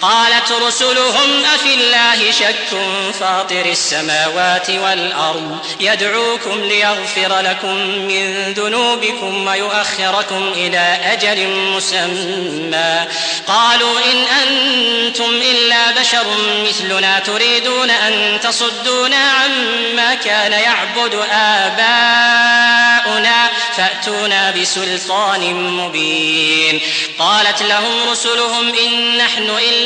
قالت رسلهم أفي الله شك؟ فاطر السماوات والأرض يدعوكم ليغفر لكم من ذنوبكم ويؤخركم إلى أجل مسمى. قالوا إن أنتم إلا بشر مثلنا تريدون أن تصدونا عما كان يعبد آباؤنا فأتونا بسلطان مبين. قالت لهم رسلهم إن نحن إلا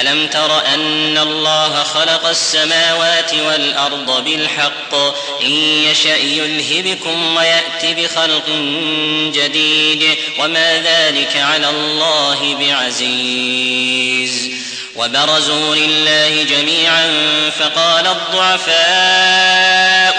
ألم تر أن الله خلق السماوات والأرض بالحق؟ إن يشأ يلهبكم ويأت بخلق جديد. وما ذلك على الله بعزيز. وبرزوا لله جميعا فقال الضعفاء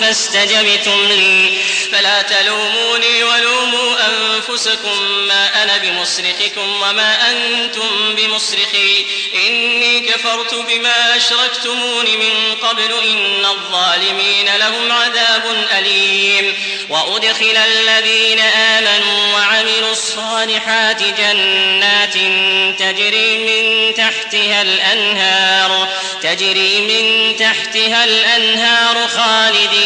فاستجبتم لي. فلا تلوموني ولوموا أنفسكم ما أنا بمصرخكم وما أنتم بمصرخي. إني كفرت بما أشركتمون من قبل. إن الظالمين لهم عذاب أليم. وأدخل الذين آمنوا وعملوا الصالحات جنات تجري من تحتها الأنهار تجري من تحتها الأنهار خالدين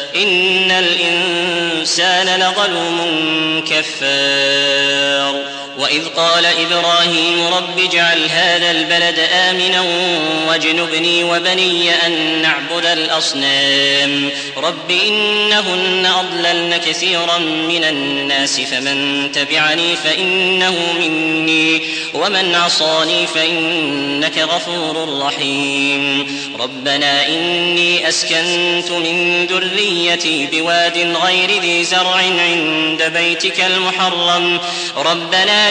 إن الإنسان لظلوم كفار وإذ قال إبراهيم رب اجعل هذا البلد آمنا واجنبني وبني أن نعبد الأصنام. رب إنهن أضللن كثيرا من الناس فمن تبعني فإنه مني ومن عصاني فإنك غفور رحيم. ربنا إني أسكنت من ذريتي بواد غير ذي زرع عند بيتك المحرم. ربنا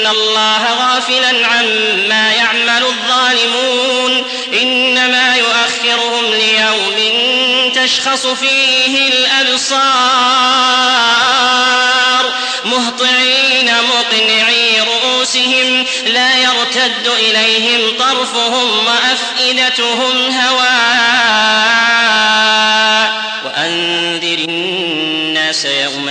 تحسبن الله غافلا عما يعمل الظالمون إنما يؤخرهم ليوم تشخص فيه الأبصار مهطعين مقنعي رؤوسهم لا يرتد إليهم طرفهم وأفئدتهم هواء وأنذر الناس يوم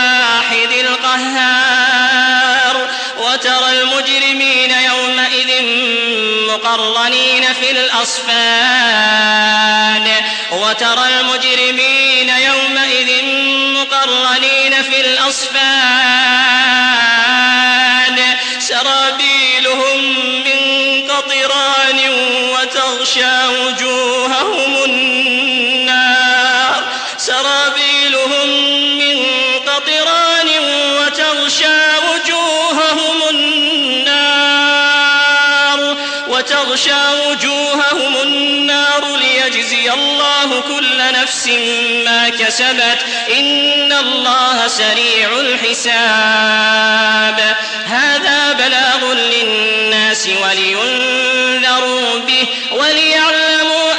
مقرنين في الأصفاد وترى المجرمين يومئذ مقرنين في الأصفاد. نفس ما كسبت إن الله سريع الحساب. هذا بلاغ للناس ولينذروا به وليعلموا